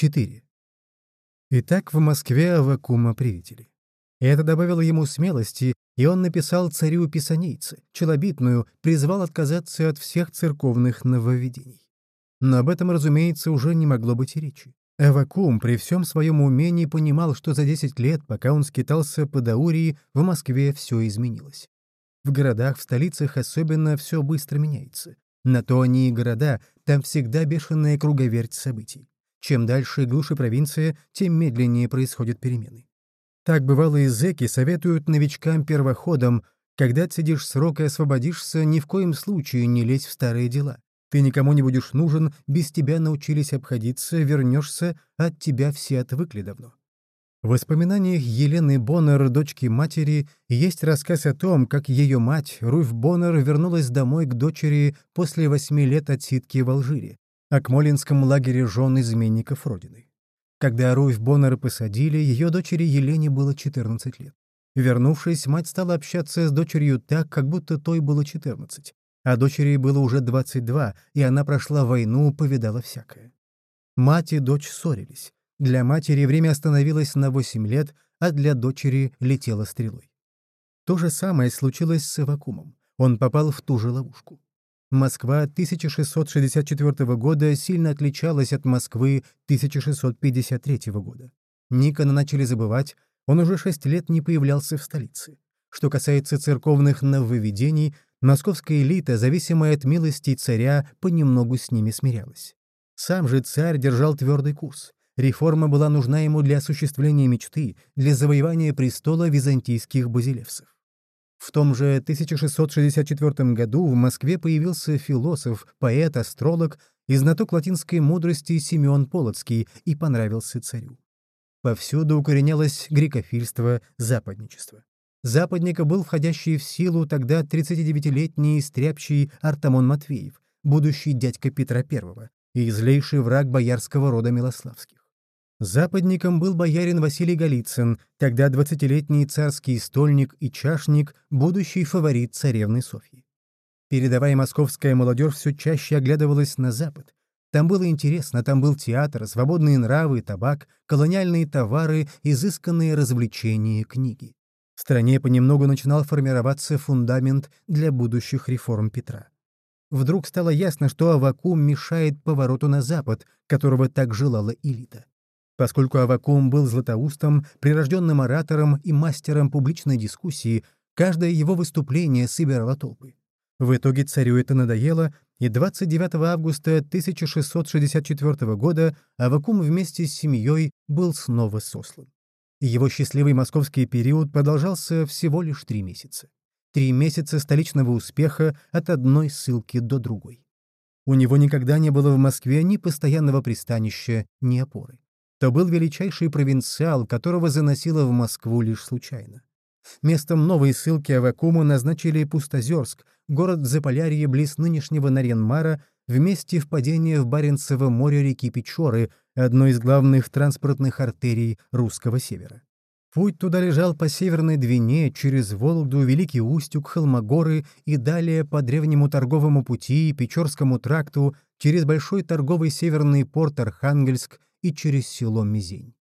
4. Итак, в Москве Авакума приветили. Это добавило ему смелости, и он написал царю Писанийце, челобитную, призвал отказаться от всех церковных нововведений. Но об этом, разумеется, уже не могло быть и речи. Авакум при всем своем умении понимал, что за 10 лет, пока он скитался по Даурии, в Москве все изменилось. В городах, в столицах особенно все быстро меняется. На то они и города, там всегда бешеная круговерть событий. Чем дальше и глуше провинция, тем медленнее происходят перемены. Так бывалые зэки советуют новичкам-первоходам, когда отсидишь срок и освободишься, ни в коем случае не лезь в старые дела. Ты никому не будешь нужен, без тебя научились обходиться, вернешься, от тебя все отвыкли давно. В воспоминаниях Елены Боннер, дочки матери, есть рассказ о том, как ее мать, Руф Боннер, вернулась домой к дочери после восьми лет отсидки в Алжире, а к Молинском лагере жен изменников Родины. Когда Руф Боннер посадили, ее дочери Елене было 14 лет. Вернувшись, мать стала общаться с дочерью так, как будто той было 14, а дочери было уже 22, и она прошла войну, повидала всякое. Мать и дочь ссорились. Для матери время остановилось на 8 лет, а для дочери летело стрелой. То же самое случилось с Эвакумом. Он попал в ту же ловушку. Москва 1664 года сильно отличалась от Москвы 1653 года. Никона начали забывать, он уже шесть лет не появлялся в столице. Что касается церковных нововведений, московская элита, зависимая от милости царя, понемногу с ними смирялась. Сам же царь держал твердый курс. Реформа была нужна ему для осуществления мечты, для завоевания престола византийских базилевсов. В том же 1664 году в Москве появился философ, поэт, астролог и знаток латинской мудрости Симеон Полоцкий и понравился царю. Повсюду укоренялось грекофильство, западничество. Западника был входящий в силу тогда 39-летний стряпчий Артамон Матвеев, будущий дядька Петра I и злейший враг боярского рода Милославских. Западником был боярин Василий Голицын, тогда двадцатилетний царский стольник и чашник, будущий фаворит царевны Софьи. Передовая московская молодежь все чаще оглядывалась на Запад. Там было интересно, там был театр, свободные нравы, табак, колониальные товары, изысканные развлечения, книги. В стране понемногу начинал формироваться фундамент для будущих реформ Петра. Вдруг стало ясно, что Авакум мешает повороту на Запад, которого так желала элита. Поскольку Авакум был златоустом, прирожденным оратором и мастером публичной дискуссии, каждое его выступление собирало толпы. В итоге царю это надоело, и 29 августа 1664 года Авакум вместе с семьей был снова сослан. Его счастливый московский период продолжался всего лишь три месяца. Три месяца столичного успеха от одной ссылки до другой. У него никогда не было в Москве ни постоянного пристанища, ни опоры то был величайший провинциал, которого заносило в Москву лишь случайно. Местом новой ссылки Авакуму назначили Пустозерск, город Заполярье близ нынешнего Нарьянмара, в месте впадения в Баренцево море реки Печоры, одной из главных транспортных артерий русского севера. Путь туда лежал по Северной Двине, через Вологду, Великий Устюг, Холмогоры и далее по древнему торговому пути, Печорскому тракту, через большой торговый северный порт Архангельск и через село Мизень.